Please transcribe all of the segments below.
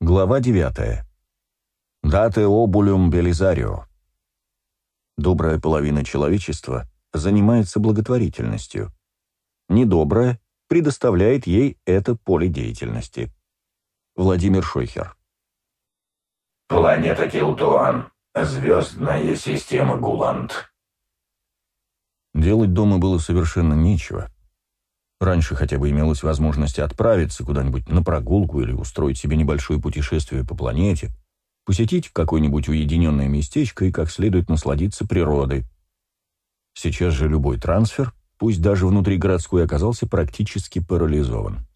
Глава 9. Дате обулюм белизарио. Добрая половина человечества занимается благотворительностью. Недобрая предоставляет ей это поле деятельности. Владимир Шойхер. Планета Килтуан. Звездная система Гуланд. Делать дома было совершенно нечего. Раньше хотя бы имелась возможность отправиться куда-нибудь на прогулку или устроить себе небольшое путешествие по планете, посетить какое-нибудь уединенное местечко и как следует насладиться природой. Сейчас же любой трансфер, пусть даже внутригородской, оказался практически парализован.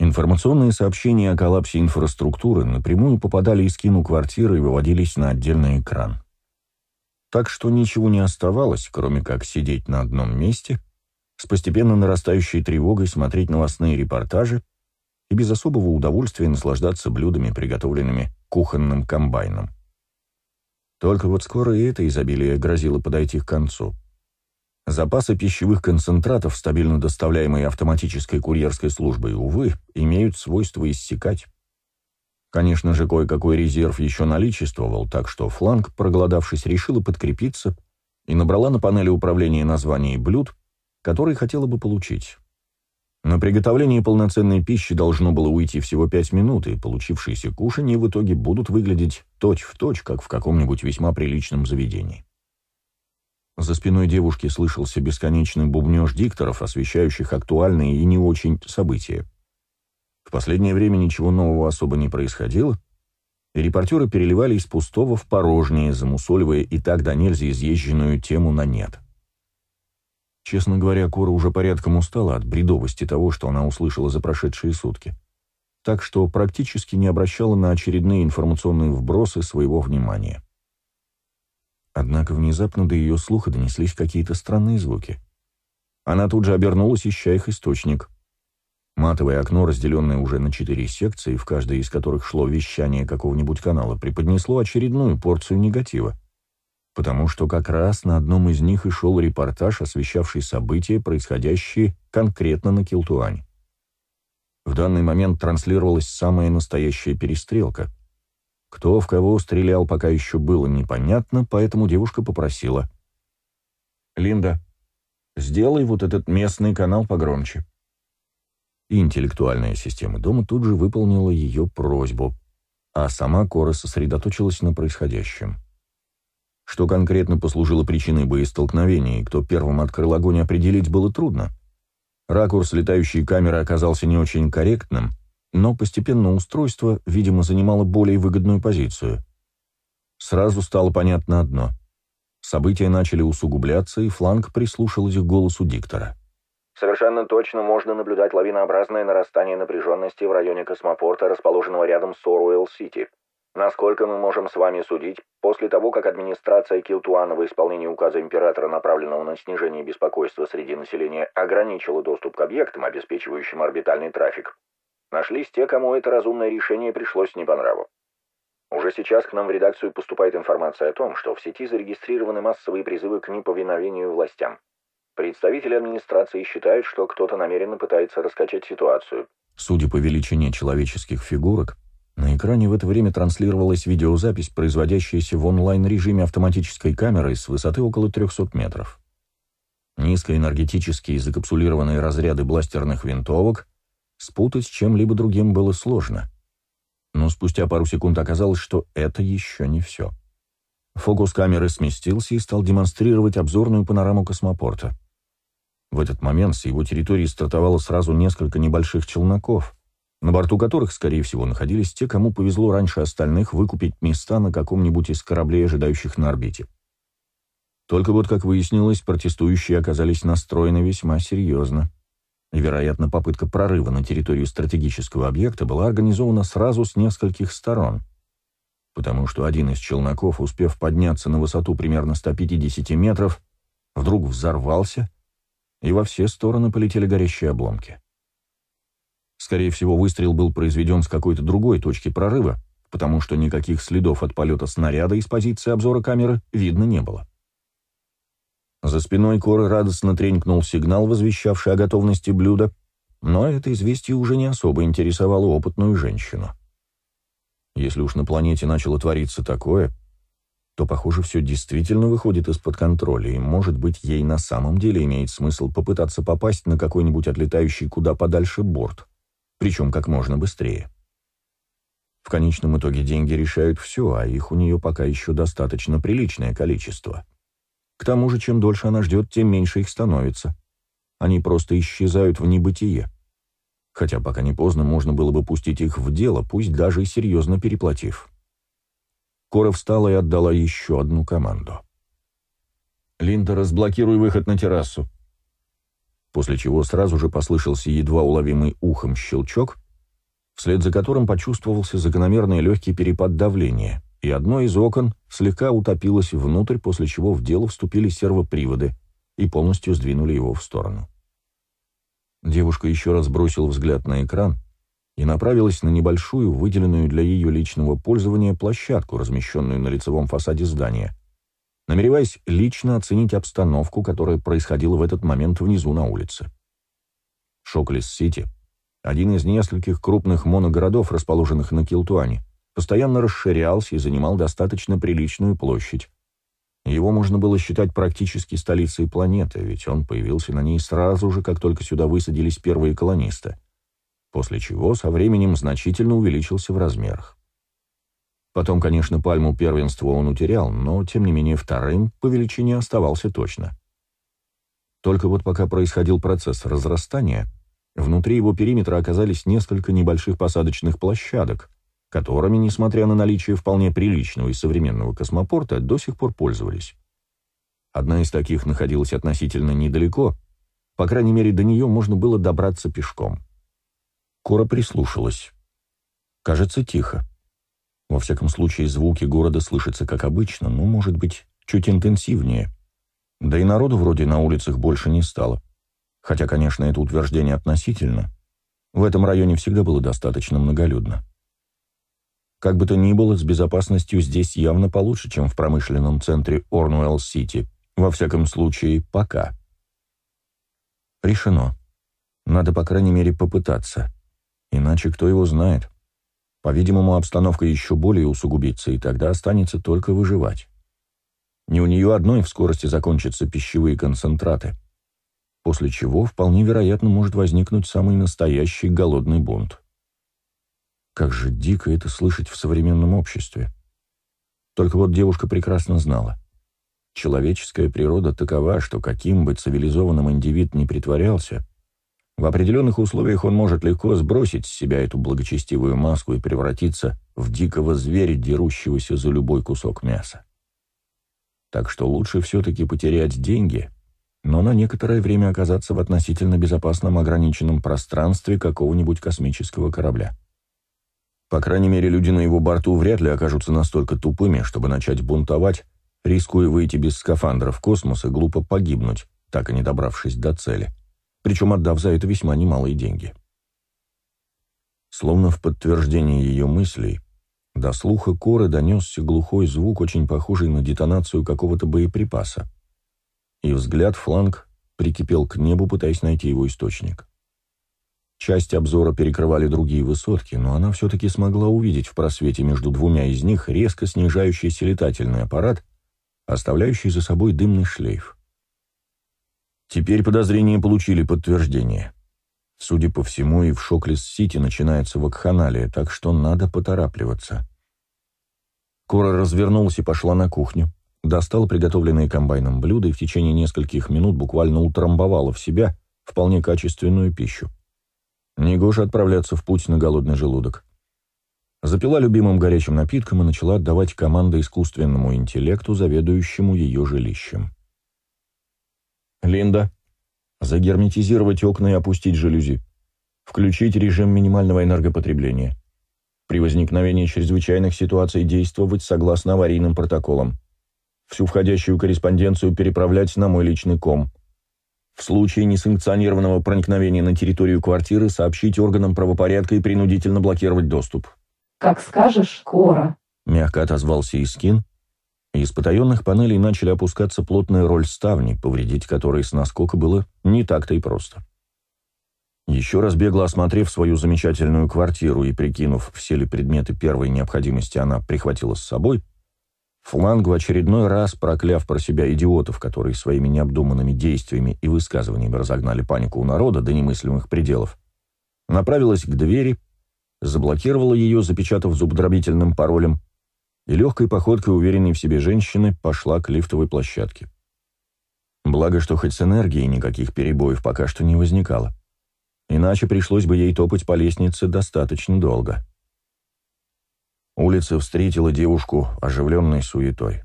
Информационные сообщения о коллапсе инфраструктуры напрямую попадали из кину квартиры и выводились на отдельный экран. Так что ничего не оставалось, кроме как сидеть на одном месте — с постепенно нарастающей тревогой смотреть новостные репортажи и без особого удовольствия наслаждаться блюдами, приготовленными кухонным комбайном. Только вот скоро и это изобилие грозило подойти к концу. Запасы пищевых концентратов, стабильно доставляемые автоматической курьерской службой, увы, имеют свойство иссякать. Конечно же, кое-какой резерв еще наличествовал, так что фланг, проголодавшись, решила подкрепиться и набрала на панели управления названий блюд, который хотела бы получить. На приготовление полноценной пищи должно было уйти всего пять минут, и получившиеся кушанья в итоге будут выглядеть точь-в-точь, точь, как в каком-нибудь весьма приличном заведении. За спиной девушки слышался бесконечный бубнеж дикторов, освещающих актуальные и не очень события. В последнее время ничего нового особо не происходило, и репортеры переливали из пустого в порожнее, замусоливая и так до нельзя изъезженную тему на нет. — Честно говоря, Кора уже порядком устала от бредовости того, что она услышала за прошедшие сутки. Так что практически не обращала на очередные информационные вбросы своего внимания. Однако внезапно до ее слуха донеслись какие-то странные звуки. Она тут же обернулась, ища их источник. Матовое окно, разделенное уже на четыре секции, в каждой из которых шло вещание какого-нибудь канала, преподнесло очередную порцию негатива потому что как раз на одном из них и шел репортаж, освещавший события, происходящие конкретно на Килтуане. В данный момент транслировалась самая настоящая перестрелка. Кто в кого стрелял, пока еще было непонятно, поэтому девушка попросила. «Линда, сделай вот этот местный канал погромче». Интеллектуальная система дома тут же выполнила ее просьбу, а сама Кора сосредоточилась на происходящем. Что конкретно послужило причиной боестолкновения и кто первым открыл огонь определить было трудно. Ракурс летающей камеры оказался не очень корректным, но постепенно устройство, видимо, занимало более выгодную позицию. Сразу стало понятно одно. События начали усугубляться, и фланг прислушалась к голосу диктора. Совершенно точно можно наблюдать лавинообразное нарастание напряженности в районе космопорта, расположенного рядом с Оруэлл-Сити. Насколько мы можем с вами судить, после того, как администрация Килтуана в исполнении указа императора, направленного на снижение беспокойства среди населения, ограничила доступ к объектам, обеспечивающим орбитальный трафик, нашлись те, кому это разумное решение пришлось не по нраву. Уже сейчас к нам в редакцию поступает информация о том, что в сети зарегистрированы массовые призывы к неповиновению властям. Представители администрации считают, что кто-то намеренно пытается раскачать ситуацию. Судя по величине человеческих фигурок, на экране в это время транслировалась видеозапись, производящаяся в онлайн-режиме автоматической камерой с высоты около 300 метров. Низкоэнергетические закапсулированные разряды бластерных винтовок спутать с чем-либо другим было сложно. Но спустя пару секунд оказалось, что это еще не все. Фокус камеры сместился и стал демонстрировать обзорную панораму космопорта. В этот момент с его территории стартовало сразу несколько небольших челноков — на борту которых, скорее всего, находились те, кому повезло раньше остальных выкупить места на каком-нибудь из кораблей, ожидающих на орбите. Только вот, как выяснилось, протестующие оказались настроены весьма серьезно. Вероятно, попытка прорыва на территорию стратегического объекта была организована сразу с нескольких сторон. Потому что один из челноков, успев подняться на высоту примерно 150 метров, вдруг взорвался, и во все стороны полетели горящие обломки. Скорее всего, выстрел был произведен с какой-то другой точки прорыва, потому что никаких следов от полета снаряда из позиции обзора камеры видно не было. За спиной Коры радостно тренькнул сигнал, возвещавший о готовности блюда, но это известие уже не особо интересовало опытную женщину. Если уж на планете начало твориться такое, то, похоже, все действительно выходит из-под контроля, и, может быть, ей на самом деле имеет смысл попытаться попасть на какой-нибудь отлетающий куда подальше борт, причем как можно быстрее. В конечном итоге деньги решают все, а их у нее пока еще достаточно приличное количество. К тому же, чем дольше она ждет, тем меньше их становится. Они просто исчезают в небытие. Хотя пока не поздно, можно было бы пустить их в дело, пусть даже и серьезно переплатив. Кора встала и отдала еще одну команду. «Линда, разблокируй выход на террасу». После чего сразу же послышался едва уловимый ухом щелчок, вслед за которым почувствовался закономерный легкий перепад давления, и одно из окон слегка утопилось внутрь, после чего в дело вступили сервоприводы и полностью сдвинули его в сторону. Девушка еще раз бросила взгляд на экран и направилась на небольшую, выделенную для ее личного пользования площадку, размещенную на лицевом фасаде здания, намереваясь лично оценить обстановку, которая происходила в этот момент внизу на улице. Шоклис-Сити, один из нескольких крупных моногородов, расположенных на Килтуане, постоянно расширялся и занимал достаточно приличную площадь, его можно было считать практически столицей планеты, ведь он появился на ней сразу же, как только сюда высадились первые колонисты, после чего со временем значительно увеличился в размерах. Потом, конечно, пальму первенства он утерял, но, тем не менее, вторым по величине оставался точно. Только вот пока происходил процесс разрастания, внутри его периметра оказались несколько небольших посадочных площадок, которыми, несмотря на наличие вполне приличного и современного космопорта, до сих пор пользовались. Одна из таких находилась относительно недалеко, по крайней мере, до нее можно было добраться пешком. Кора прислушалась. Кажется, тихо. Во всяком случае, звуки города слышатся как обычно, но, может быть, чуть интенсивнее. Да и народу вроде на улицах больше не стало. Хотя, конечно, это утверждение относительно. В этом районе всегда было достаточно многолюдно. Как бы то ни было, с безопасностью здесь явно получше, чем в промышленном центре Орнуэлл-Сити. Во всяком случае, пока. Решено. Надо, по крайней мере, попытаться. Иначе кто его знает. По-видимому, обстановка еще более усугубится, и тогда останется только выживать. Не у нее одной в скорости закончатся пищевые концентраты, после чего вполне вероятно может возникнуть самый настоящий голодный бунт. Как же дико это слышать в современном обществе. Только вот девушка прекрасно знала. Человеческая природа такова, что каким бы цивилизованным индивид ни притворялся, в определенных условиях он может легко сбросить с себя эту благочестивую маску и превратиться в дикого зверя, дерущегося за любой кусок мяса. Так что лучше все-таки потерять деньги, но на некоторое время оказаться в относительно безопасном ограниченном пространстве какого-нибудь космического корабля. По крайней мере, люди на его борту вряд ли окажутся настолько тупыми, чтобы начать бунтовать, рискуя выйти без скафандра в космос и глупо погибнуть, так и не добравшись до цели, причем отдав за это весьма немалые деньги. Словно в подтверждение ее мыслей, до слуха Коры донесся глухой звук, очень похожий на детонацию какого-то боеприпаса. И взгляд фланг прикипел к небу, пытаясь найти его источник. Часть обзора перекрывали другие высотки, но она все-таки смогла увидеть в просвете между двумя из них резко снижающийся летательный аппарат, оставляющий за собой дымный шлейф. Теперь подозрения получили подтверждение. Судя по всему, и в Шоклис-Сити начинается вакханалия, так что надо поторапливаться. Кора развернулась и пошла на кухню, достала приготовленные комбайном блюда и в течение нескольких минут буквально утрамбовала в себя вполне качественную пищу. Негоже отправляться в путь на голодный желудок. Запила любимым горячим напитком и начала отдавать команды искусственному интеллекту, заведующему ее жилищем. «Линда, загерметизировать окна и опустить жалюзи. Включить режим минимального энергопотребления. При возникновении чрезвычайных ситуаций действовать согласно аварийным протоколам. Всю входящую корреспонденцию переправлять на мой личный ком. В случае несанкционированного проникновения на территорию квартиры сообщить органам правопорядка и принудительно блокировать доступ. «Как скажешь, Кора», — мягко отозвался Искин, из потаенных панелей начали опускаться плотная роль ставни, повредить которые с наскока было не так-то и просто. Еще раз бегло осмотрев свою замечательную квартиру и прикинув, все ли предметы первой необходимости она прихватила с собой, Фланг в очередной раз, прокляв про себя идиотов, которые своими необдуманными действиями и высказываниями разогнали панику у народа до немыслимых пределов, направилась к двери, заблокировала ее, запечатав зубодробительным паролем, и легкой походкой уверенной в себе женщины пошла к лифтовой площадке. Благо, что хоть с энергией никаких перебоев пока что не возникало. Иначе пришлось бы ей топать по лестнице достаточно долго. Улица встретила девушку оживленной суетой.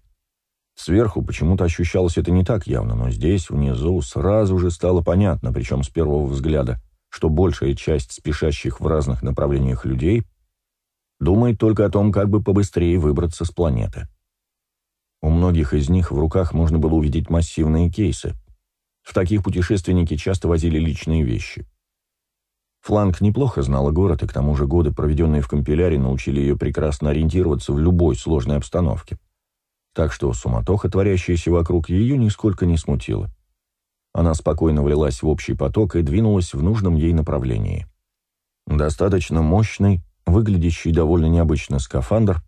Сверху почему-то ощущалось это не так явно, но здесь, внизу, сразу же стало понятно, причем с первого взгляда, что большая часть спешащих в разных направлениях людей думает только о том, как бы побыстрее выбраться с планеты. У многих из них в руках можно было увидеть массивные кейсы. В таких путешественники часто возили личные вещи. Фланг неплохо знала город, и к тому же годы, проведенные в компиляре, научили ее прекрасно ориентироваться в любой сложной обстановке. Так что суматоха, творящаяся вокруг, ее нисколько не смутила. Она спокойно влилась в общий поток и двинулась в нужном ей направлении. Достаточно мощный, выглядящий довольно необычно скафандр,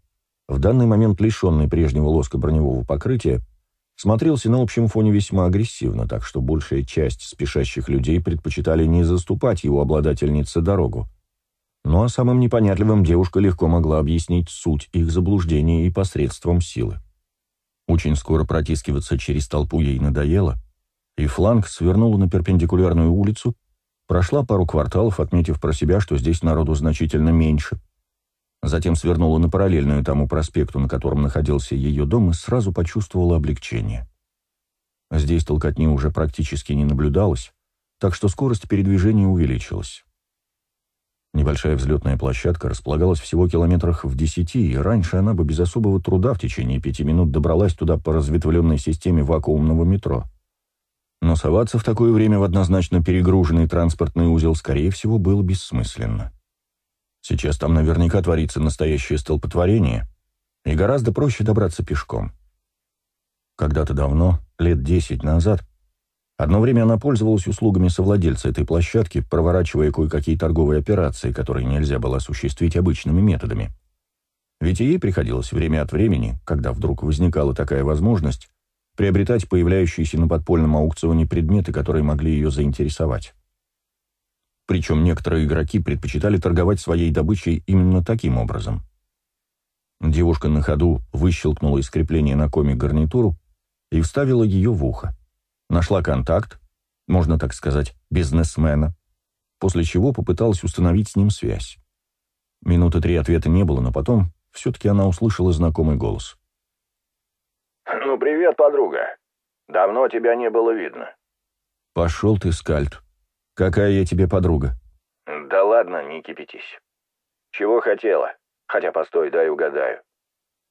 в данный момент лишенный прежнего лоска броневого покрытия, смотрелся на общем фоне весьма агрессивно, так что большая часть спешащих людей предпочитали не заступать его обладательнице дорогу. Ну а самым непонятливым девушка легко могла объяснить суть их заблуждения и посредством силы. Очень скоро протискиваться через толпу ей надоело, и фланг свернула на перпендикулярную улицу, прошла пару кварталов, отметив про себя, что здесь народу значительно меньше, Затем свернула на параллельную тому проспекту, на котором находился ее дом, и сразу почувствовала облегчение. Здесь толкотни уже практически не наблюдалось, так что скорость передвижения увеличилась. Небольшая взлетная площадка располагалась всего километрах в десяти, и раньше она бы без особого труда в течение пяти минут добралась туда по разветвленной системе вакуумного метро. Но соваться в такое время в однозначно перегруженный транспортный узел, скорее всего, было бессмысленно. Сейчас там наверняка творится настоящее столпотворение, и гораздо проще добраться пешком. Когда-то давно, лет десять назад, одно время она пользовалась услугами совладельца этой площадки, проворачивая кое-какие торговые операции, которые нельзя было осуществить обычными методами. Ведь ей приходилось время от времени, когда вдруг возникала такая возможность, приобретать появляющиеся на подпольном аукционе предметы, которые могли ее заинтересовать. Причем некоторые игроки предпочитали торговать своей добычей именно таким образом. Девушка на ходу выщелкнула из крепления на коме гарнитуру и вставила ее в ухо. Нашла контакт, можно так сказать, бизнесмена, после чего попыталась установить с ним связь. Минуты три ответа не было, но потом все-таки она услышала знакомый голос. «Ну, привет, подруга. Давно тебя не было видно». «Пошел ты, Скальд», «Какая я тебе подруга?» «Да ладно, не кипятись. Чего хотела? Хотя, постой, дай угадаю.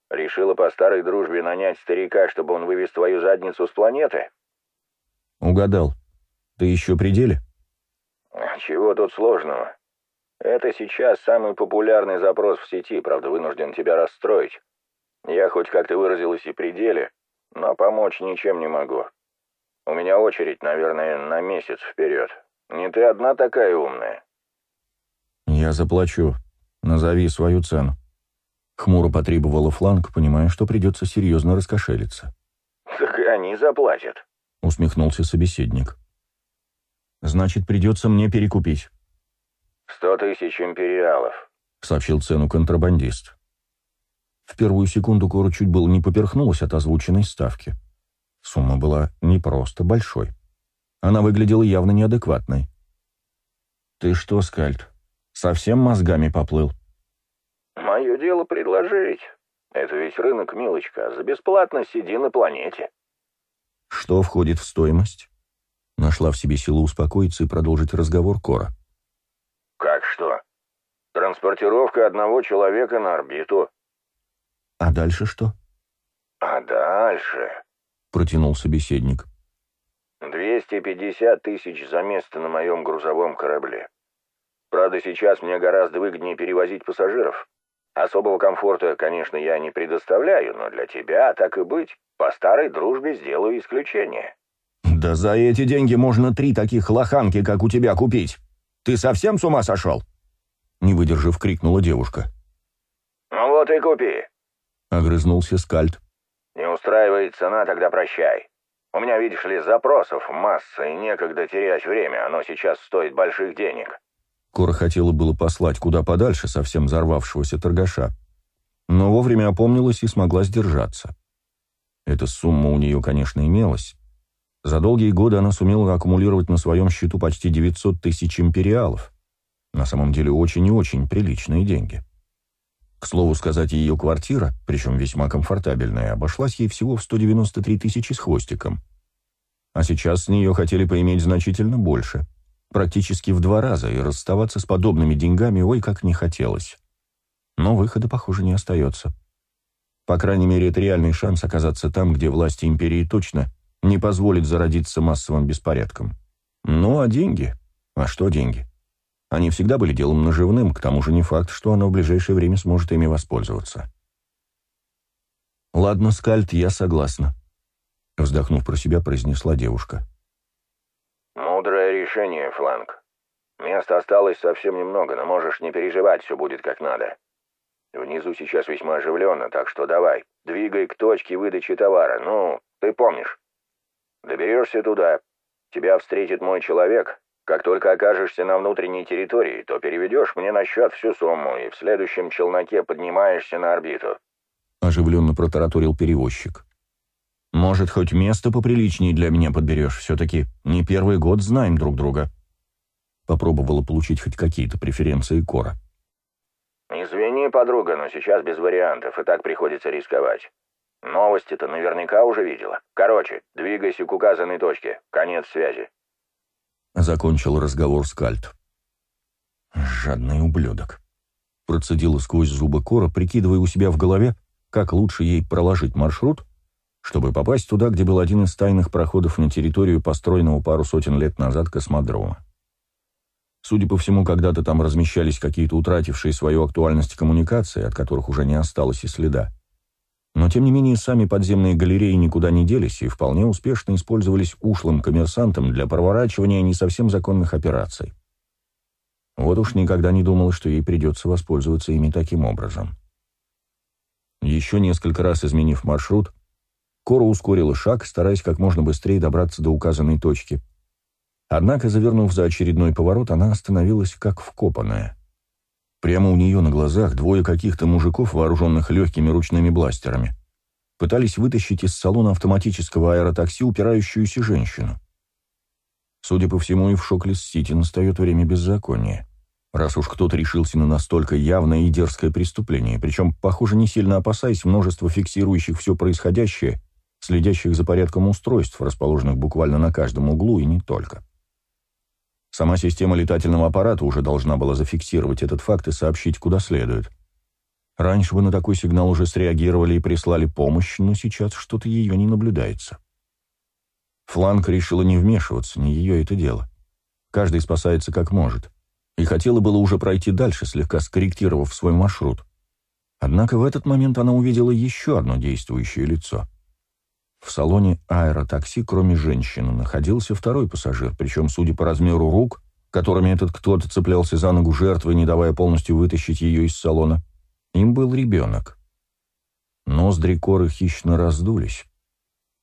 Решила по старой дружбе нанять старика, чтобы он вывез твою задницу с планеты?» «Угадал. Ты еще при деле?» «Чего тут сложного? Это сейчас самый популярный запрос в сети, правда, вынужден тебя расстроить. Я хоть как-то выразилась и при деле, но помочь ничем не могу. У меня очередь, наверное, на месяц вперед. Не ты одна такая умная. Я заплачу. Назови свою цену. Хмуро потребовала фланг, понимая, что придется серьезно раскошелиться. Так они заплатят. Усмехнулся собеседник. Значит, придется мне перекупить. «Сто тысяч империалов», — сообщил цену контрабандист. В первую секунду Кора чуть было не поперхнулась от озвученной ставки. Сумма была не просто большой. Она выглядела явно неадекватной. «Ты что, Скальд, совсем мозгами поплыл?» «Мое дело предложить. Это ведь рынок, милочка. За бесплатно сиди на планете». «Что входит в стоимость?» Нашла в себе силу успокоиться и продолжить разговор Кора. «Как что? Транспортировка одного человека на орбиту». «А дальше что?» «А дальше...» — протянул собеседник. 250 тысяч за место на моем грузовом корабле. Правда, сейчас мне гораздо выгоднее перевозить пассажиров. Особого комфорта, конечно, я не предоставляю, но для тебя, так и быть, по старой дружбе сделаю исключение». «Да за эти деньги можно три таких лоханки, как у тебя, купить!» Ты совсем с ума сошел?» Не выдержав, крикнула девушка. «Ну вот и купи», — огрызнулся Скальд. «Не устраивает цена, тогда прощай. У меня, видишь ли, запросов масса, и некогда терять время, оно сейчас стоит больших денег». Кора хотела было послать куда подальше совсем взорвавшегося торгаша, но вовремя опомнилась и смогла сдержаться. Эта сумма у нее, конечно, имелась. За долгие годы она сумела аккумулировать на своем счету почти 900 тысяч империалов. На самом деле очень и очень приличные деньги. К слову сказать, ее квартира, причем весьма комфортабельная, обошлась ей всего в 193 тысячи с хвостиком. А сейчас с нее хотели поиметь значительно больше, практически в два раза, и расставаться с подобными деньгами ой как не хотелось. Но выхода, похоже, не остается. По крайней мере, это реальный шанс оказаться там, где власти империи точно не позволит зародиться массовым беспорядком. Ну, а деньги? А что деньги? Они всегда были делом наживным, к тому же не факт, что она в ближайшее время сможет ими воспользоваться. «Ладно, Скальд, я согласна», — вздохнув про себя, произнесла девушка. «Мудрое решение, Фланк. Места осталось совсем немного, но можешь не переживать, все будет как надо. Внизу сейчас весьма оживленно, так что давай, двигай к точке выдачи товара. Ну, ты помнишь. Доберешься туда, тебя встретит мой человек, как только окажешься на внутренней территории, то переведешь мне на счет всю сумму и в следующем челноке поднимаешься на орбиту». Оживленно протараторил перевозчик. «Может, хоть место поприличнее для меня подберешь? Все-таки не первый год знаем друг друга». Попробовала получить хоть какие-то преференции Кора. «Извини, подруга, но сейчас без вариантов, и так приходится рисковать. Новости-то наверняка уже видела. Короче, двигайся к указанной точке. Конец связи». Закончил разговор Скальд. «Жадный ублюдок», — процедила сквозь зубы Кора, прикидывая у себя в голове, как лучше ей проложить маршрут, чтобы попасть туда, где был один из тайных проходов на территорию построенного пару сотен лет назад космодрома. Судя по всему, когда-то там размещались какие-то утратившие свою актуальность коммуникации, от которых уже не осталось и следа. Но, тем не менее, сами подземные галереи никуда не делись и вполне успешно использовались ушлым коммерсантом для проворачивания не совсем законных операций. Вот уж никогда не думала, что ей придется воспользоваться ими таким образом. Еще несколько раз изменив маршрут, Кора ускорила шаг, стараясь как можно быстрее добраться до указанной точки. Однако, завернув за очередной поворот, она остановилась как вкопанная. Прямо у нее на глазах двое каких-то мужиков, вооруженных легкими ручными бластерами, пытались вытащить из салона автоматического аэротакси упирающуюся женщину. Судя по всему, и в Шоклес-Сити настает время беззакония, раз уж кто-то решился на настолько явное и дерзкое преступление, причем, похоже, не сильно опасаясь множества фиксирующих все происходящее, следящих за порядком устройств, расположенных буквально на каждом углу и не только. Сама система летательного аппарата уже должна была зафиксировать этот факт и сообщить куда следует. Раньше бы на такой сигнал уже среагировали и прислали помощь, но сейчас что-то ее не наблюдается. Фланг решила не вмешиваться, не ее это дело. Каждый спасается как может. И хотела было уже пройти дальше, слегка скорректировав свой маршрут. Однако в этот момент она увидела еще одно действующее лицо — в салоне аэротакси, кроме женщины, находился второй пассажир, причем, судя по размеру рук, которыми этот кто-то цеплялся за ногу жертвы, не давая полностью вытащить ее из салона, им был ребенок. Ноздри коры хищно раздулись.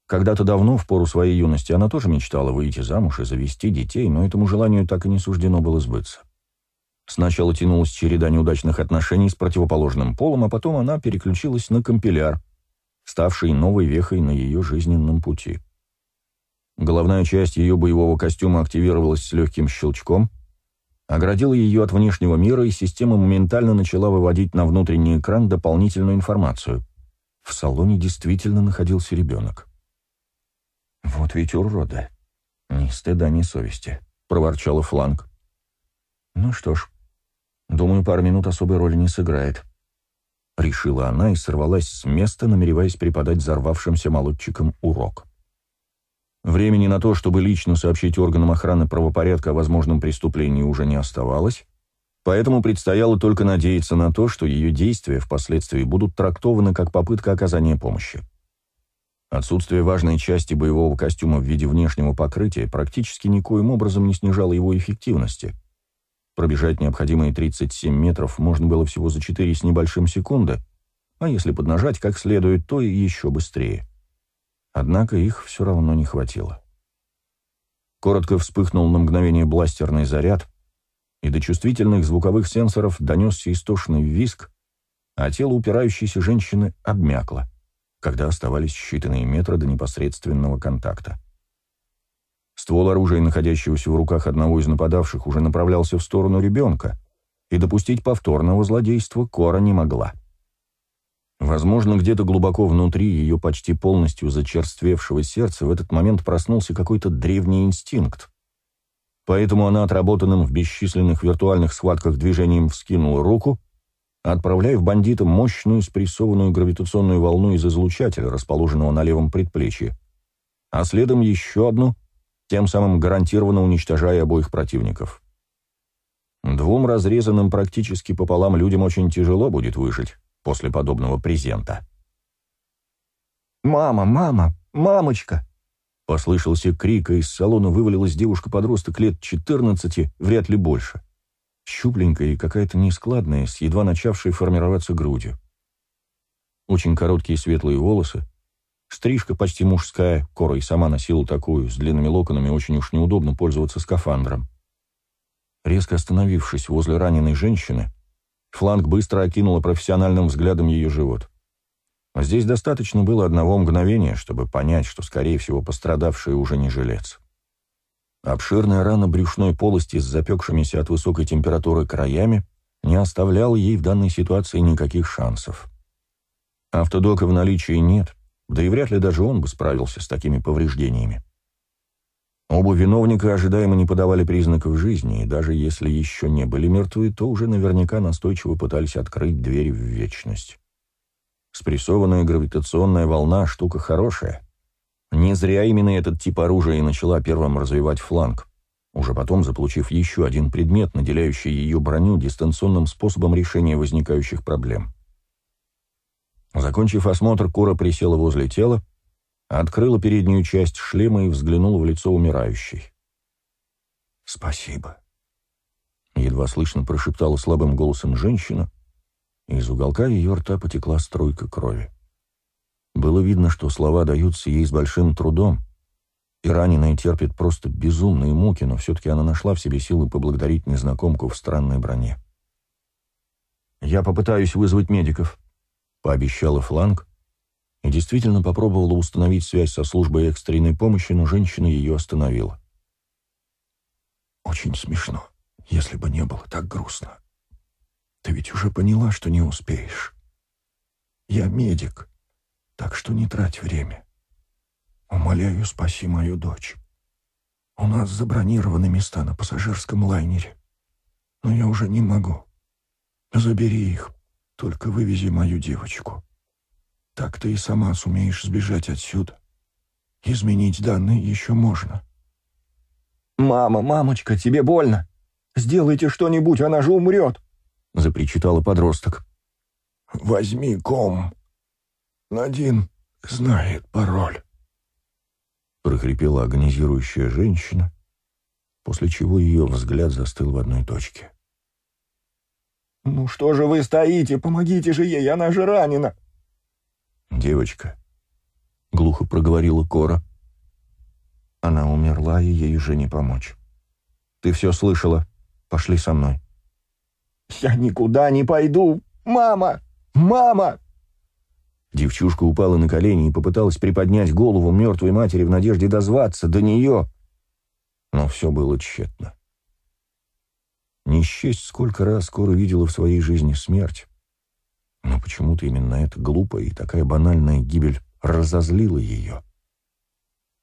Когда-то давно, в пору своей юности, она тоже мечтала выйти замуж и завести детей, но этому желанию так и не суждено было сбыться. Сначала тянулась череда неудачных отношений с противоположным полом, а потом она переключилась на компиляр — ставшей новой вехой на ее жизненном пути. Головная часть ее боевого костюма активировалась с легким щелчком, оградила ее от внешнего мира, и система моментально начала выводить на внутренний экран дополнительную информацию. В салоне действительно находился ребенок. «Вот ведь урода! Ни стыда, ни совести», — проворчала Фланг. «Ну что ж, думаю, пару минут особой роли не сыграет». — решила она и сорвалась с места, намереваясь преподать взорвавшимся молодчикам урок. Времени на то, чтобы лично сообщить органам охраны правопорядка о возможном преступлении, уже не оставалось, поэтому предстояло только надеяться на то, что ее действия впоследствии будут трактованы как попытка оказания помощи. Отсутствие важной части боевого костюма в виде внешнего покрытия практически никоим образом не снижало его эффективности, Пробежать необходимые 37 метров можно было всего за 4 с небольшим секунды, а если поднажать как следует, то и еще быстрее. Однако их все равно не хватило. Коротко вспыхнул на мгновение бластерный заряд, и до чувствительных звуковых сенсоров донесся истошный визг, а тело упирающейся женщины обмякло, когда оставались считанные метры до непосредственного контакта. Ствол оружия, находящегося в руках одного из нападавших, уже направлялся в сторону ребенка, и допустить повторного злодейства Кора не могла. Возможно, где-то глубоко внутри ее почти полностью зачерствевшего сердца в этот момент проснулся какой-то древний инстинкт. Поэтому она отработанным в бесчисленных виртуальных схватках движением вскинула руку, отправляя в бандита мощную спрессованную гравитационную волну из излучателя, расположенного на левом предплечье, а следом еще одну, тем самым гарантированно уничтожая обоих противников. Двум разрезанным практически пополам людям очень тяжело будет выжить после подобного презента. «Мама, мама, мамочка!» Послышался крик, и из салона вывалилась девушка-подросток лет 14, вряд ли больше. Щупленькая и какая-то нескладная, с едва начавшей формироваться грудью. Очень короткие светлые волосы, стрижка почти мужская, Кора и сама носила такую, с длинными локонами очень уж неудобно пользоваться скафандром. Резко остановившись возле раненой женщины, Фланг быстро окинула профессиональным взглядом ее живот. Здесь достаточно было одного мгновения, чтобы понять, что, скорее всего, пострадавший уже не жилец. Обширная рана брюшной полости с запекшимися от высокой температуры краями не оставляла ей в данной ситуации никаких шансов. Автодока в наличии нет, да и вряд ли даже он бы справился с такими повреждениями. Оба виновника ожидаемо не подавали признаков жизни, и даже если еще не были мертвы, то уже наверняка настойчиво пытались открыть дверь в вечность. Спрессованная гравитационная волна — штука хорошая. Не зря именно этот тип оружия и начала первым развивать фланг, уже потом заполучив еще один предмет, наделяющий ее броню дистанционным способом решения возникающих проблем. Закончив осмотр, Кора присела возле тела, открыла переднюю часть шлема и взглянула в лицо умирающей. «Спасибо», — едва слышно прошептала слабым голосом женщина, и из уголка ее рта потекла струйка крови. Было видно, что слова даются ей с большим трудом, и раненая терпит просто безумные муки, но все-таки она нашла в себе силы поблагодарить незнакомку в странной броне. «Я попытаюсь вызвать медиков», — пообещала Фланг, и действительно попробовала установить связь со службой экстренной помощи, но женщина ее остановила. «Очень смешно, если бы не было так грустно. Ты ведь уже поняла, что не успеешь. Я медик, так что не трать время. Умоляю, спаси мою дочь. У нас забронированы места на пассажирском лайнере, но я уже не могу. Забери их, только вывези мою девочку». Так ты и сама сумеешь сбежать отсюда. Изменить данные еще можно. «Мама, мамочка, тебе больно? Сделайте что-нибудь, она же умрет!» — запричитала подросток. «Возьми ком. Надин знает пароль». Прохрипела агонизирующая женщина, после чего ее взгляд застыл в одной точке. «Ну что же вы стоите? Помогите же ей, она же ранена!» «Девочка», — глухо проговорила Кора. Она умерла, и ей уже не помочь. «Ты все слышала. Пошли со мной». «Я никуда не пойду! Мама! Мама!» Девчушка упала на колени и попыталась приподнять голову мертвой матери в надежде дозваться до нее. Но все было тщетно. Не счесть, сколько раз Кора видела в своей жизни смерть. Но почему-то именно эта глупая и такая банальная гибель разозлила ее.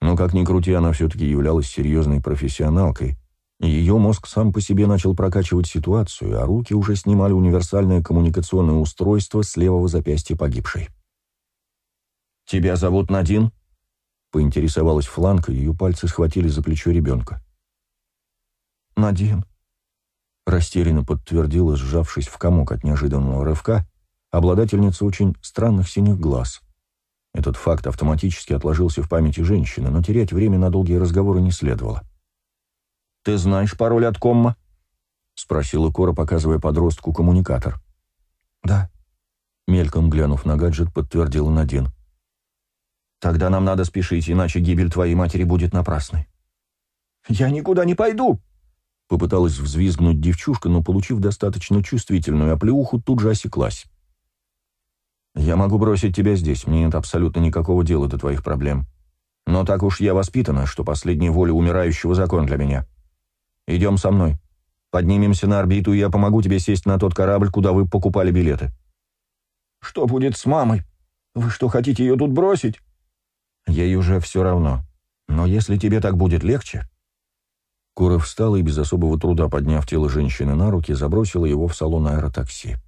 Но как ни крути, она все-таки являлась серьезной профессионалкой, и ее мозг сам по себе начал прокачивать ситуацию, а руки уже снимали универсальное коммуникационное устройство с левого запястья погибшей. «Тебя зовут Надин?» — поинтересовалась Фланка, ее пальцы схватили за плечо ребенка. «Надин», — растерянно подтвердила, сжавшись в комок от неожиданного рывка, обладательница очень странных синих глаз. Этот факт автоматически отложился в памяти женщины, но терять время на долгие разговоры не следовало. «Ты знаешь пароль от комма?» Спросила Кора, показывая подростку коммуникатор. «Да», — мельком глянув на гаджет, подтвердила Надин. «Тогда нам надо спешить, иначе гибель твоей матери будет напрасной». «Я никуда не пойду!» Попыталась взвизгнуть девчушка, но, получив достаточно чувствительную оплеуху, тут же осеклась. «Я могу бросить тебя здесь, мне нет абсолютно никакого дела до твоих проблем. Но так уж я воспитана, что последняя воля умирающего закон для меня. Идем со мной. Поднимемся на орбиту, и я помогу тебе сесть на тот корабль, куда вы покупали билеты». «Что будет с мамой? Вы что, хотите ее тут бросить?» «Ей уже все равно. Но если тебе так будет легче...» Кора встала и без особого труда, подняв тело женщины на руки, забросила его в салон аэротакси.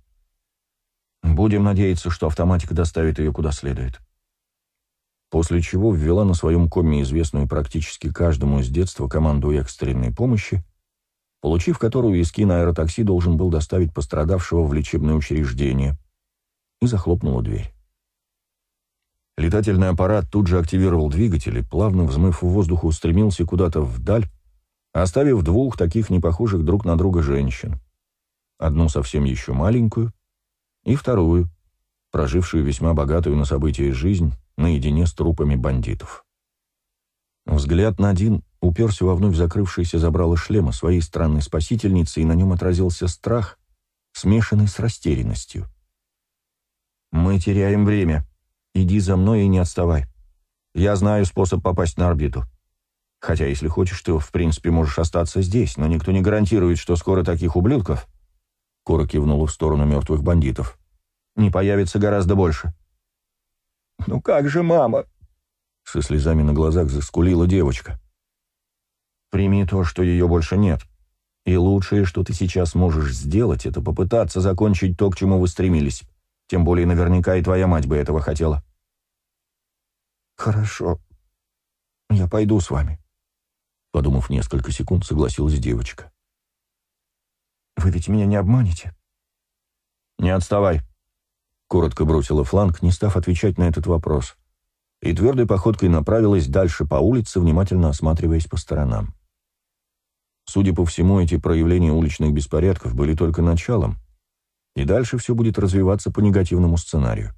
«Будем надеяться, что автоматика доставит ее куда следует». После чего ввела на своем коме известную практически каждому с детства команду экстренной помощи, получив которую Искин аэротакси должен был доставить пострадавшего в лечебное учреждение, и захлопнула дверь. Летательный аппарат тут же активировал двигатель и, плавно взмыв в воздух, устремился куда-то вдаль, оставив двух таких непохожих друг на друга женщин. Одну совсем еще маленькую и вторую, прожившую весьма богатую на события жизнь, наедине с трупами бандитов. Взгляд Надин уперся во вновь закрывшееся забрало шлема своей странной спасительницы, и на нем отразился страх, смешанный с растерянностью. «Мы теряем время. Иди за мной и не отставай. Я знаю способ попасть на орбиту. Хотя, если хочешь, ты, в принципе, можешь остаться здесь, но никто не гарантирует, что скоро таких ублюдков...» Кора кивнула в сторону мертвых бандитов. «Не появится гораздо больше». «Ну как же мама?» Со слезами на глазах заскулила девочка. «Прими то, что ее больше нет. И лучшее, что ты сейчас можешь сделать, это попытаться закончить то, к чему вы стремились. Тем более наверняка и твоя мать бы этого хотела». «Хорошо. Я пойду с вами». Подумав несколько секунд, согласилась девочка. «Вы ведь меня не обманете?» «Не отставай», — коротко бросила фланг, не став отвечать на этот вопрос, и твердой походкой направилась дальше по улице, внимательно осматриваясь по сторонам. Судя по всему, эти проявления уличных беспорядков были только началом, и дальше все будет развиваться по негативному сценарию.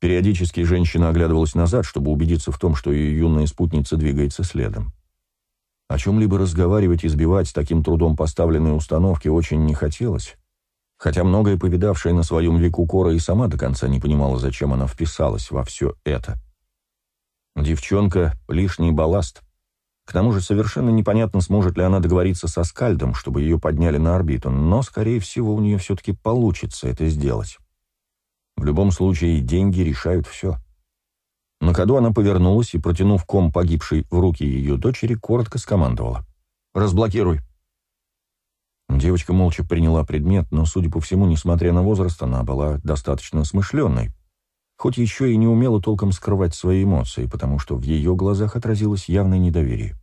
Периодически женщина оглядывалась назад, чтобы убедиться в том, что ее юная спутница двигается следом. О чем-либо разговаривать и сбивать с таким трудом поставленные установки очень не хотелось, хотя многое повидавшая на своем веку Кора и сама до конца не понимала, зачем она вписалась во все это. Девчонка — лишний балласт. К тому же совершенно непонятно, сможет ли она договориться со Скальдом, чтобы ее подняли на орбиту, но, скорее всего, у нее все-таки получится это сделать. В любом случае, деньги решают все. На ходу она повернулась и, протянув ком погибшей в руки ее дочери, коротко скомандовала. «Разблокируй». Девочка молча приняла предмет, но, судя по всему, несмотря на возраст, она была достаточно смышленной, хоть еще и не умела толком скрывать свои эмоции, потому что в ее глазах отразилось явное недоверие.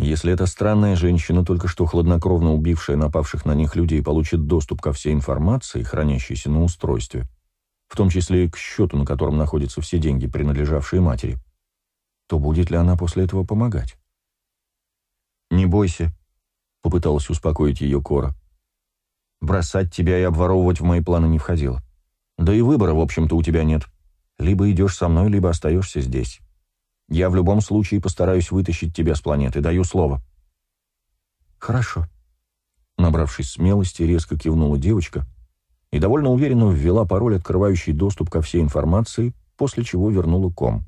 Если эта странная женщина, только что хладнокровно убившая напавших на них людей, получит доступ ко всей информации, хранящейся на устройстве, в том числе и к счету, на котором находятся все деньги, принадлежавшие матери, то будет ли она после этого помогать? «Не бойся», — попыталась успокоить ее Кора. «Бросать тебя и обворовывать в мои планы не входило. Да и выбора, в общем-то, у тебя нет. Либо идешь со мной, либо остаешься здесь. Я в любом случае постараюсь вытащить тебя с планеты, даю слово». «Хорошо», — набравшись смелости, резко кивнула девочка — и довольно уверенно ввела пароль, открывающий доступ ко всей информации, после чего вернула ком.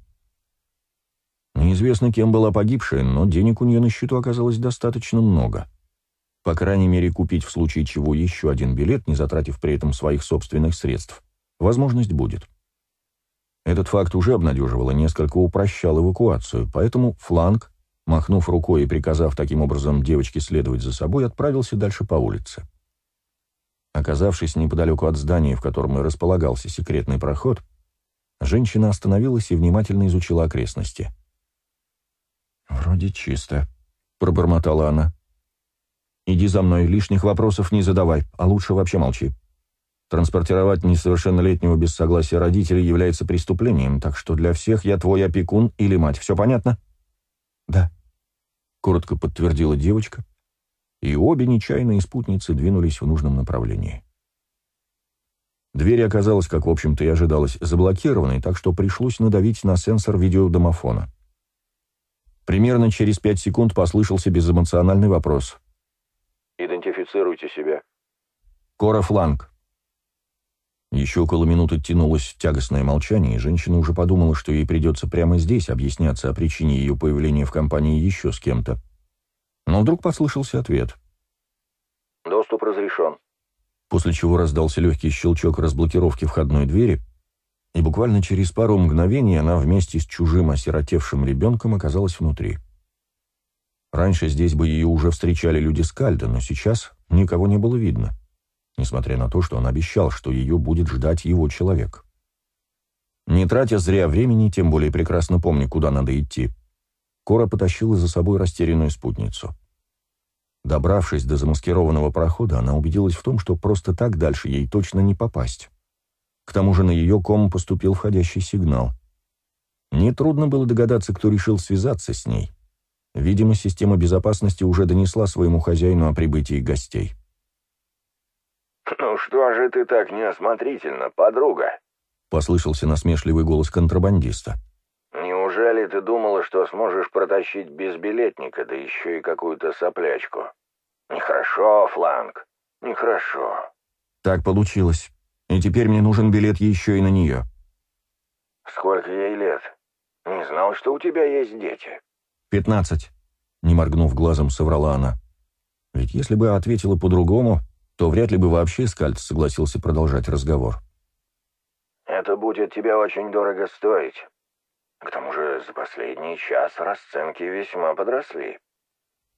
Неизвестно, кем была погибшая, но денег у нее на счету оказалось достаточно много. По крайней мере, купить в случае чего еще один билет, не затратив при этом своих собственных средств, возможность будет. Этот факт уже обнадеживал и несколько упрощал эвакуацию, поэтому фланг, махнув рукой и приказав таким образом девочке следовать за собой, отправился дальше по улице. Оказавшись неподалеку от здания, в котором и располагался секретный проход, женщина остановилась и внимательно изучила окрестности. «Вроде чисто», — пробормотала она. «Иди за мной, лишних вопросов не задавай, а лучше вообще молчи. Транспортировать несовершеннолетнего без согласия родителей является преступлением, так что для всех я твой опекун или мать. Все понятно?» «Да», — коротко подтвердила девочка, и обе нечаянные спутницы двинулись в нужном направлении. Дверь оказалась, как в общем-то и ожидалось, заблокированной, так что пришлось надавить на сенсор видеодомофона. Примерно через пять секунд послышался безэмоциональный вопрос. «Идентифицируйте себя». «Кора Фланг». Еще около минуты тянулось тягостное молчание, и женщина уже подумала, что ей придется прямо здесь объясняться о причине ее появления в компании еще с кем-то. Но вдруг послышался ответ. «Доступ разрешен». После чего раздался легкий щелчок разблокировки входной двери, и буквально через пару мгновений она вместе с чужим осиротевшим ребенком оказалась внутри. Раньше здесь бы ее уже встречали люди Скальда, но сейчас никого не было видно, несмотря на то, что он обещал, что ее будет ждать его человек. Не тратя зря времени, тем более прекрасно помня, куда надо идти, Кора потащила за собой растерянную спутницу. Добравшись до замаскированного прохода, она убедилась в том, что просто так дальше ей точно не попасть. К тому же на ее ком поступил входящий сигнал. Нетрудно было догадаться, кто решил связаться с ней. Видимо, система безопасности уже донесла своему хозяину о прибытии гостей. «Ну что же ты так неосмотрительно, подруга?» — послышался насмешливый голос контрабандиста. Неужели ты думала, что сможешь протащить безбилетника, да еще и какую-то соплячку? Нехорошо, Фланг, нехорошо. Так получилось. И теперь мне нужен билет еще и на нее. Сколько ей лет? Не знал, что у тебя есть дети. Пятнадцать. Не моргнув глазом, соврала она. Ведь если бы ответила по-другому, то вряд ли бы вообще Скальд согласился продолжать разговор. «Это будет тебе очень дорого стоить. К тому же за последний час расценки весьма подросли.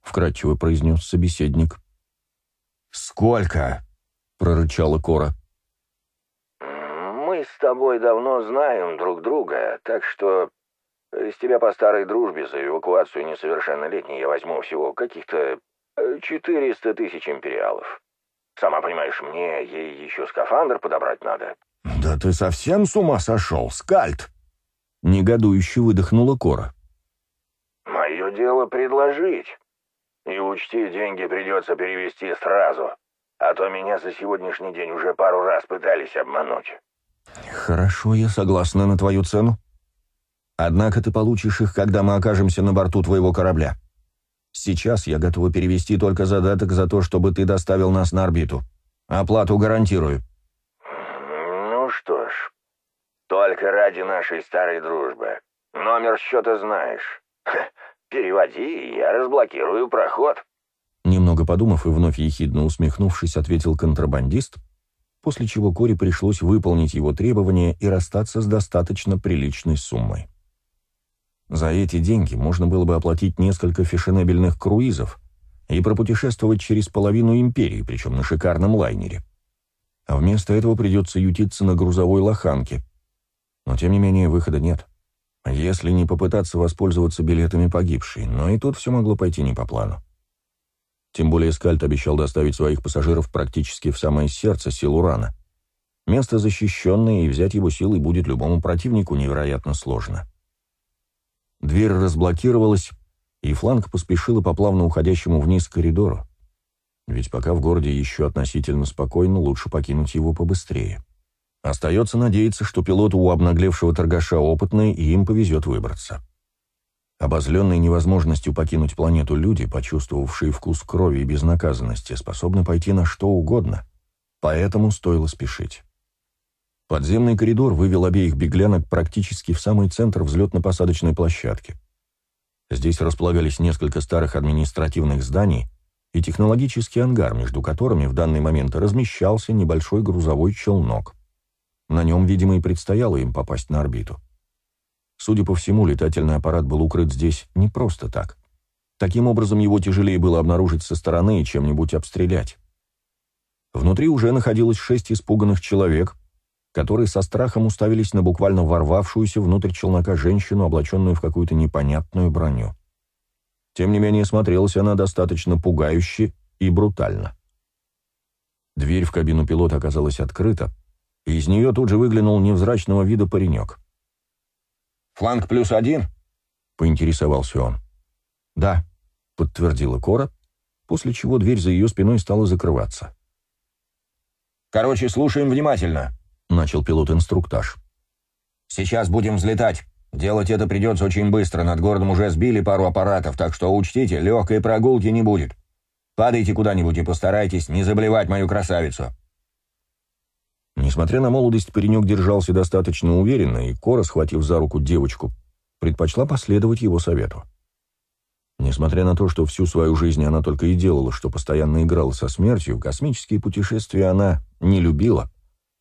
Вкратчиво произнес собеседник. «Сколько?» — прорычала Кора. «Мы с тобой давно знаем друг друга, так что из тебя по старой дружбе за эвакуацию несовершеннолетней я возьму всего каких-то 400 тысяч империалов. Сама понимаешь, мне ей еще скафандр подобрать надо». «Да ты совсем с ума сошел, Скальд!» Негодующе выдохнула Кора. «Мое дело предложить. И учти, деньги придется перевести сразу, а то меня за сегодняшний день уже пару раз пытались обмануть». «Хорошо, я согласна на твою цену. Однако ты получишь их, когда мы окажемся на борту твоего корабля. Сейчас я готова перевести только задаток за то, чтобы ты доставил нас на орбиту. Оплату гарантирую». «Ну что ж, только ради нашей старой дружбы. Номер счета знаешь. Ха, переводи, я разблокирую проход». Немного подумав и вновь ехидно усмехнувшись, ответил контрабандист, после чего Кори пришлось выполнить его требования и расстаться с достаточно приличной суммой. За эти деньги можно было бы оплатить несколько фешенебельных круизов и пропутешествовать через половину империи, причем на шикарном лайнере. А вместо этого придется ютиться на грузовой лоханке, но, тем не менее, выхода нет. Если не попытаться воспользоваться билетами погибшей, но и тут все могло пойти не по плану. Тем более Скальд обещал доставить своих пассажиров практически в самое сердце сил Урана. Место защищенное, и взять его силой будет любому противнику невероятно сложно. Дверь разблокировалась, и фланг поспешила по плавно уходящему вниз коридору. Ведь пока в городе еще относительно спокойно, лучше покинуть его побыстрее. Остается надеяться, что пилот у обнаглевшего торгаша опытный, и им повезет выбраться. Обозленные невозможностью покинуть планету люди, почувствовавшие вкус крови и безнаказанности, способны пойти на что угодно, поэтому стоило спешить. Подземный коридор вывел обеих беглянок практически в самый центр взлетно-посадочной площадки. Здесь располагались несколько старых административных зданий и технологический ангар, между которыми в данный момент размещался небольшой грузовой челнок. На нем, видимо, и предстояло им попасть на орбиту. Судя по всему, летательный аппарат был укрыт здесь не просто так. Таким образом, его тяжелее было обнаружить со стороны и чем-нибудь обстрелять. Внутри уже находилось шесть испуганных человек, которые со страхом уставились на буквально ворвавшуюся внутрь челнока женщину, облаченную в какую-то непонятную броню. Тем не менее, смотрелась она достаточно пугающе и брутально. Дверь в кабину пилота оказалась открыта, и из нее тут же выглянул невзрачного вида паренек. «Фланг плюс один?» — поинтересовался он. «Да», — подтвердила Кора, после чего дверь за ее спиной стала закрываться. «Короче, слушаем внимательно», — начал пилот-инструктаж. «Сейчас будем взлетать. Делать это придется очень быстро, над городом уже сбили пару аппаратов, так что учтите, легкой прогулки не будет. Падайте куда-нибудь и постарайтесь не заблевать мою красавицу». Несмотря на молодость, паренек держался достаточно уверенно, и Кора, схватив за руку девочку, предпочла последовать его совету. Несмотря на то, что всю свою жизнь она только и делала, что постоянно играла со смертью, космические путешествия она не любила,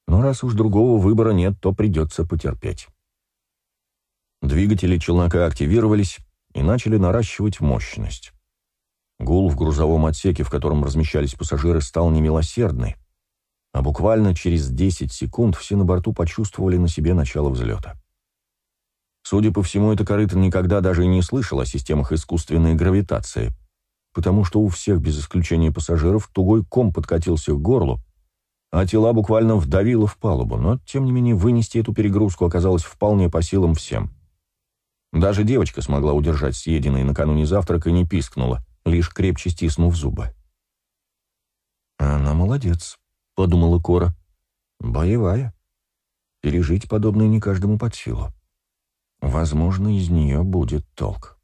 но раз уж другого выбора нет, то придется потерпеть. Двигатели челнока активировались и начали наращивать мощность. Гул в грузовом отсеке, в котором размещались пассажиры, стал немилосердный, а буквально через 10 секунд все на борту почувствовали на себе начало взлета. Судя по всему, эта корыта никогда даже и не слышала о системах искусственной гравитации, потому что у всех, без исключения пассажиров, тугой ком подкатился к горлу, а тела буквально вдавило в палубу, но, тем не менее, вынести эту перегрузку оказалось вполне по силам всем. Даже девочка смогла удержать съеденный накануне завтрак и не пискнула, лишь крепче стиснув зубы. «Она молодец», — подумала Кора. «Боевая. Пережить подобное не каждому под силу. Возможно, из нее будет толк».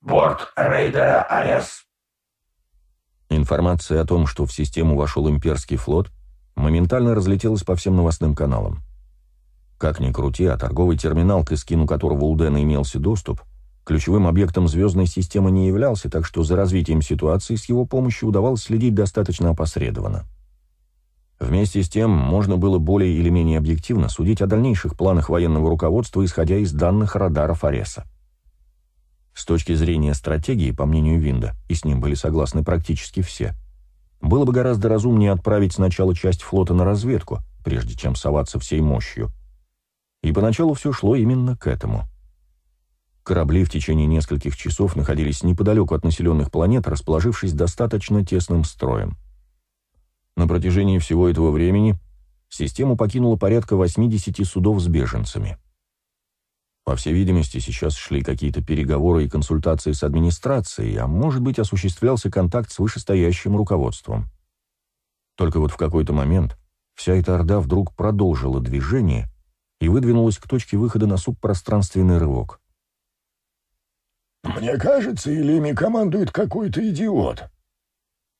«Борт рейдера Арес». Информация о том, что в систему вошел имперский флот, моментально разлетелась по всем новостным каналам. Как ни крути, а торговый терминал, к эскину которого у Дэна имелся доступ, ключевым объектом звездной системы не являлся, так что за развитием ситуации с его помощью удавалось следить достаточно опосредованно. Вместе с тем, можно было более или менее объективно судить о дальнейших планах военного руководства, исходя из данных радаров Ареса. С точки зрения стратегии, по мнению Винда, и с ним были согласны практически все, было бы гораздо разумнее отправить сначала часть флота на разведку, прежде чем соваться всей мощью, и поначалу все шло именно к этому. Корабли в течение нескольких часов находились неподалеку от населенных планет, расположившись достаточно тесным строем. На протяжении всего этого времени систему покинуло порядка 80 судов с беженцами. По всей видимости, сейчас шли какие-то переговоры и консультации с администрацией, а может быть осуществлялся контакт с вышестоящим руководством. Только вот в какой-то момент вся эта орда вдруг продолжила движение и выдвинулась к точке выхода на субпространственный рывок. «Мне кажется, или ими командует какой-то идиот?»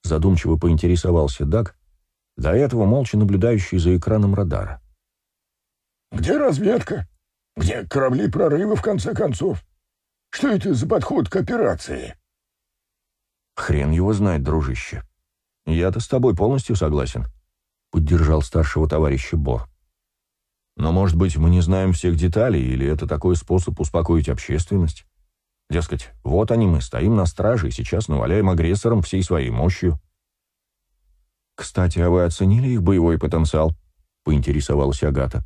Задумчиво поинтересовался Даг, до этого молча наблюдающий за экраном радара. «Где разведка? Где корабли прорыва, в конце концов? Что это за подход к операции?» «Хрен его знает, дружище. Я-то с тобой полностью согласен», — поддержал старшего товарища Бор. Но, может быть, мы не знаем всех деталей, или это такой способ успокоить общественность? Дескать, вот они мы, стоим на страже и сейчас наваляем агрессорам всей своей мощью. «Кстати, а вы оценили их боевой потенциал?» — поинтересовалась Агата.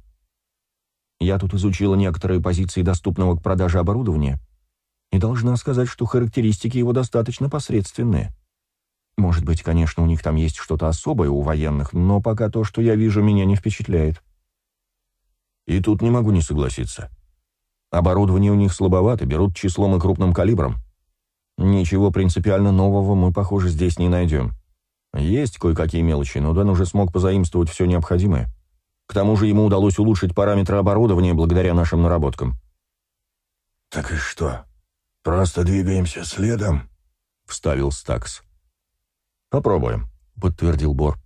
«Я тут изучила некоторые позиции доступного к продаже оборудования и должна сказать, что характеристики его достаточно посредственные. Может быть, конечно, у них там есть что-то особое у военных, но пока то, что я вижу, меня не впечатляет». И тут не могу не согласиться. Оборудование у них слабовато, берут числом и крупным калибром. Ничего принципиально нового мы, похоже, здесь не найдем. Есть кое-какие мелочи, но Дэн уже смог позаимствовать все необходимое. К тому же ему удалось улучшить параметры оборудования благодаря нашим наработкам. «Так и что, просто двигаемся следом?» — вставил Стакс. «Попробуем», — подтвердил Бор.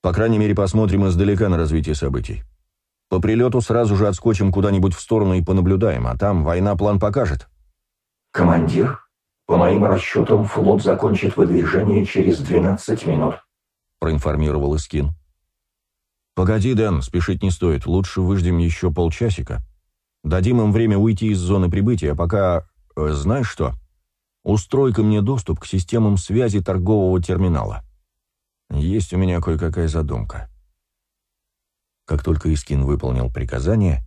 «По крайней мере, посмотрим издалека на развитие событий. По прилету сразу же отскочим куда-нибудь в сторону и понаблюдаем, а там война план покажет». «Командир, по моим расчетам, флот закончит выдвижение через 12 минут», — проинформировал Искин. «Погоди, Дэн, спешить не стоит. Лучше выждем еще полчасика. Дадим им время уйти из зоны прибытия, а пока... Э, знаешь что? Устрой-ка мне доступ к системам связи торгового терминала. Есть у меня кое-какая задумка». Как только Искин выполнил приказание,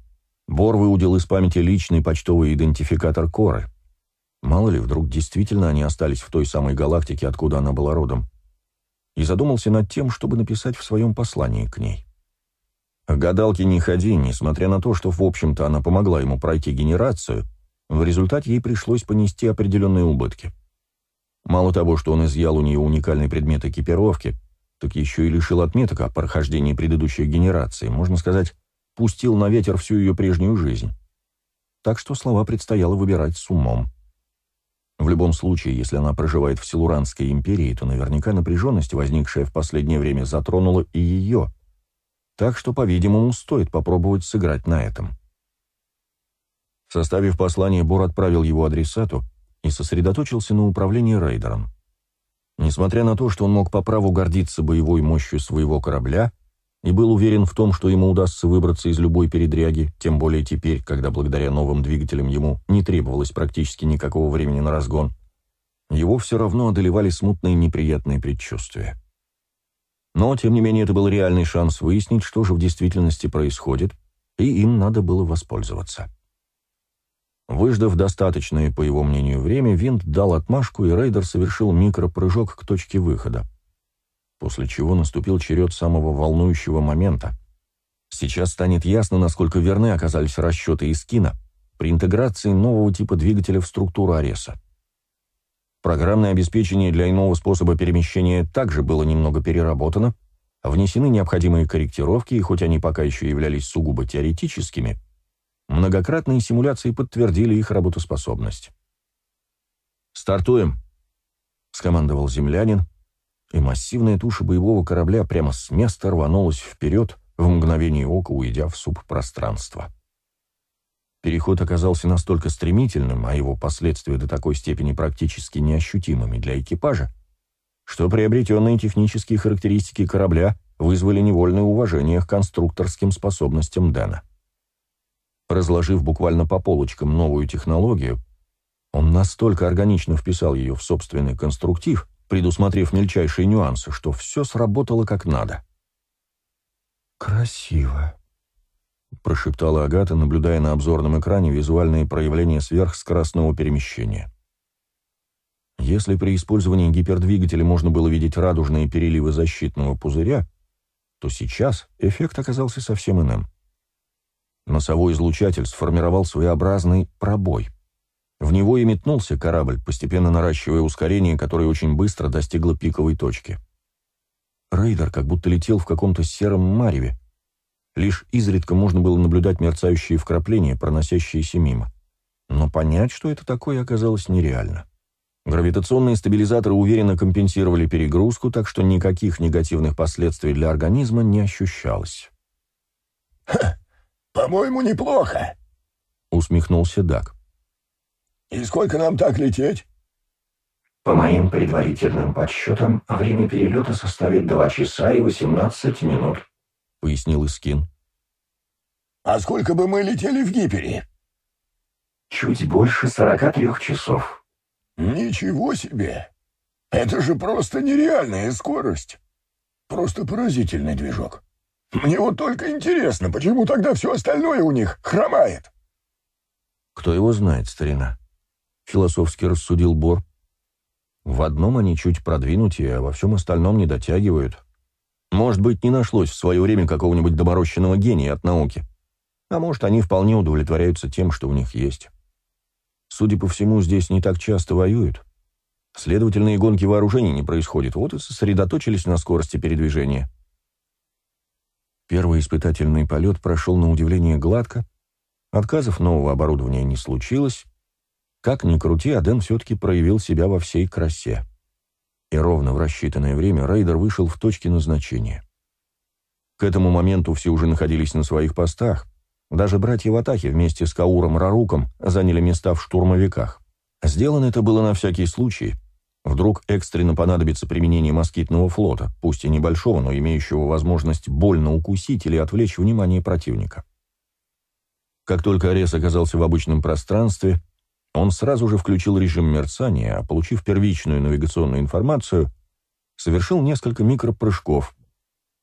Бор выудил из памяти личный почтовый идентификатор Коры. Мало ли, вдруг действительно они остались в той самой галактике, откуда она была родом. И задумался над тем, чтобы написать в своем послании к ней. К гадалке не ходи, несмотря на то, что, в общем-то, она помогла ему пройти генерацию, в результате ей пришлось понести определенные убытки. Мало того, что он изъял у нее уникальный предмет экипировки, так еще и лишил отметок о прохождении предыдущей генерации, можно сказать, пустил на ветер всю ее прежнюю жизнь. Так что слова предстояло выбирать с умом. В любом случае, если она проживает в Силуранской империи, то наверняка напряженность, возникшая в последнее время, затронула и ее. Так что, по-видимому, стоит попробовать сыграть на этом. Составив послание, Бор отправил его адресату и сосредоточился на управлении рейдером. Несмотря на то, что он мог по праву гордиться боевой мощью своего корабля и был уверен в том, что ему удастся выбраться из любой передряги, тем более теперь, когда благодаря новым двигателям ему не требовалось практически никакого времени на разгон, его все равно одолевали смутные неприятные предчувствия. Но, тем не менее, это был реальный шанс выяснить, что же в действительности происходит, и им надо было воспользоваться. Выждав достаточное, по его мнению, время, винт дал отмашку, и рейдер совершил микропрыжок к точке выхода. После чего наступил черед самого волнующего момента. Сейчас станет ясно, насколько верны оказались расчеты Искина при интеграции нового типа двигателя в структуру Ареса. Программное обеспечение для иного способа перемещения также было немного переработано, внесены необходимые корректировки, и хоть они пока еще являлись сугубо теоретическими, Многократные симуляции подтвердили их работоспособность. «Стартуем!» — скомандовал землянин, и массивная туша боевого корабля прямо с места рванулась вперед, в мгновение ока уйдя в субпространство. Переход оказался настолько стремительным, а его последствия до такой степени практически неощутимыми для экипажа, что приобретенные технические характеристики корабля вызвали невольное уважение к конструкторским способностям Дэна. Разложив буквально по полочкам новую технологию, он настолько органично вписал ее в собственный конструктив, предусмотрев мельчайшие нюансы, что все сработало как надо. «Красиво», — прошептала Агата, наблюдая на обзорном экране визуальные проявления сверхскоростного перемещения. Если при использовании гипердвигателя можно было видеть радужные переливы защитного пузыря, то сейчас эффект оказался совсем иным. Носовой излучатель сформировал своеобразный пробой. В него и метнулся корабль, постепенно наращивая ускорение, которое очень быстро достигло пиковой точки. Рейдер как будто летел в каком-то сером мареве. Лишь изредка можно было наблюдать мерцающие вкрапления, проносящиеся мимо. Но понять, что это такое, оказалось нереально. Гравитационные стабилизаторы уверенно компенсировали перегрузку, так что никаких негативных последствий для организма не ощущалось. «Ха! «По-моему, неплохо», — усмехнулся Дак. «И сколько нам так лететь?» По моим предварительным подсчетам, время перелета составит 2 часа и 18 минут, — пояснил Искин. «А сколько бы мы летели в Гипере?» «Чуть больше 43 часов». «Ничего себе! Это же просто нереальная скорость! Просто поразительный движок!» Мне вот только интересно, почему тогда все остальное у них хромает?» «Кто его знает, старина?» — философски рассудил Бор. «В одном они чуть продвинутее, а во всем остальном не дотягивают. Может быть, не нашлось в свое время какого-нибудь доморощенного гения от науки. А может, они вполне удовлетворяются тем, что у них есть. Судя по всему, здесь не так часто воюют. Следовательно, и гонки вооружений не происходит, вот и сосредоточились на скорости передвижения». Первый испытательный полет прошел на удивление гладко, отказов нового оборудования не случилось. Как ни крути, Аден все-таки проявил себя во всей красе. И ровно в рассчитанное время рейдер вышел в точке назначения. К этому моменту все уже находились на своих постах. Даже братья Ватахи вместе с Кауром Раруком заняли места в штурмовиках. Сделано это было на всякий случай — Вдруг экстренно понадобится применение москитного флота, пусть и небольшого, но имеющего возможность больно укусить или отвлечь внимание противника. Как только Арес оказался в обычном пространстве, он сразу же включил режим мерцания, а получив первичную навигационную информацию, совершил несколько микропрыжков,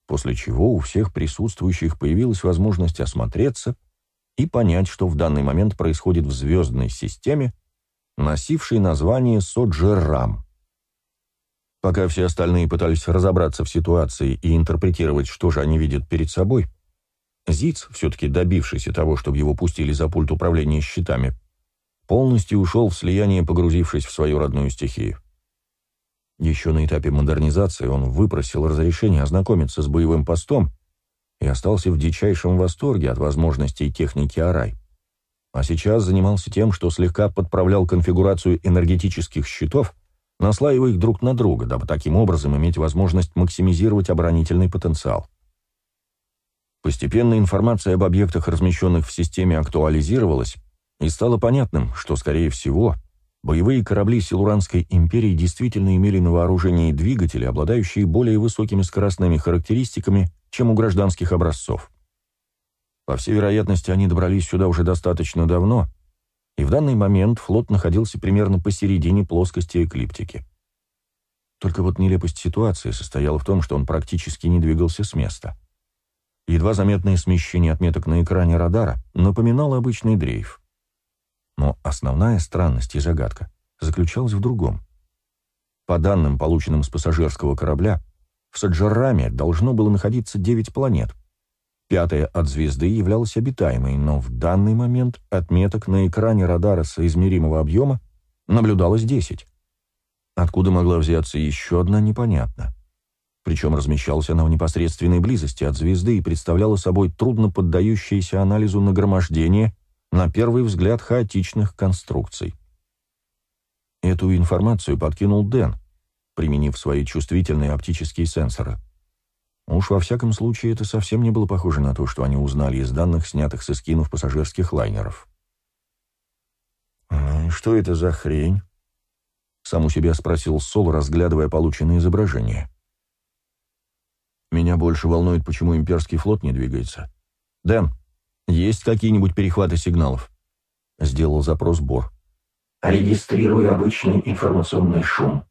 после чего у всех присутствующих появилась возможность осмотреться и понять, что в данный момент происходит в звездной системе, носившей название Соджерам. Пока все остальные пытались разобраться в ситуации и интерпретировать, что же они видят перед собой, Зиц, все-таки добившийся того, чтобы его пустили за пульт управления щитами, полностью ушел в слияние, погрузившись в свою родную стихию. Еще на этапе модернизации он выпросил разрешение ознакомиться с боевым постом и остался в дичайшем восторге от возможностей техники Арай. А сейчас занимался тем, что слегка подправлял конфигурацию энергетических щитов, наслаивая их друг на друга, дабы таким образом иметь возможность максимизировать оборонительный потенциал. Постепенно информация об объектах, размещенных в системе, актуализировалась, и стало понятным, что, скорее всего, боевые корабли Силуранской империи действительно имели на вооружении двигатели, обладающие более высокими скоростными характеристиками, чем у гражданских образцов. По всей вероятности, они добрались сюда уже достаточно давно, и в данный момент флот находился примерно посередине плоскости эклиптики. Только вот нелепость ситуации состояла в том, что он практически не двигался с места. Едва заметное смещение отметок на экране радара напоминало обычный дрейф. Но основная странность и загадка заключалась в другом. По данным, полученным с пассажирского корабля, в Саджараме должно было находиться 9 планет. Пятая от звезды являлась обитаемой, но в данный момент отметок на экране радара соизмеримого объема наблюдалось 10. Откуда могла взяться еще одна, непонятно. Причем размещалась она в непосредственной близости от звезды и представляла собой трудно поддающееся анализу нагромождение на первый взгляд хаотичных конструкций. Эту информацию подкинул Дэн, применив свои чувствительные оптические сенсоры. Уж во всяком случае это совсем не было похоже на то, что они узнали из данных, снятых с эскинов пассажирских лайнеров. «Ну «Что это за хрень?» — сам у себя спросил Сол, разглядывая полученное изображение. «Меня больше волнует, почему имперский флот не двигается. Дэн, есть какие-нибудь перехваты сигналов?» — сделал запрос Бор. «Регистрирую обычный информационный шум.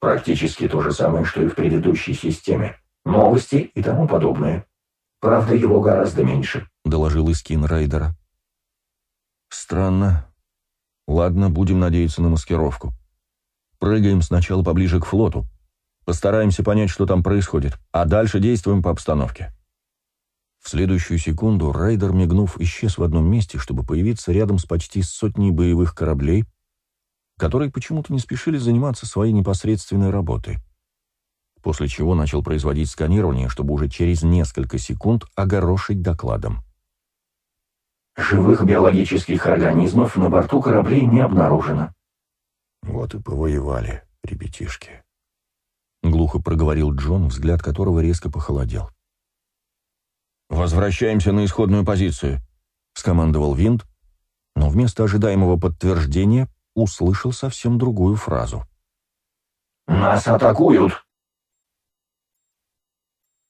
Практически то же самое, что и в предыдущей системе новости и тому подобное. Правда, его гораздо меньше», — доложил Искин Райдера. «Странно. Ладно, будем надеяться на маскировку. Прыгаем сначала поближе к флоту. Постараемся понять, что там происходит, а дальше действуем по обстановке». В следующую секунду Райдер, мигнув, исчез в одном месте, чтобы появиться рядом с почти сотней боевых кораблей, которые почему-то не спешили заниматься своей непосредственной работой после чего начал производить сканирование, чтобы уже через несколько секунд огорошить докладом. «Живых биологических организмов на борту кораблей не обнаружено». «Вот и повоевали, ребятишки», — глухо проговорил Джон, взгляд которого резко похолодел. «Возвращаемся на исходную позицию», — скомандовал Винт, но вместо ожидаемого подтверждения услышал совсем другую фразу. «Нас атакуют!»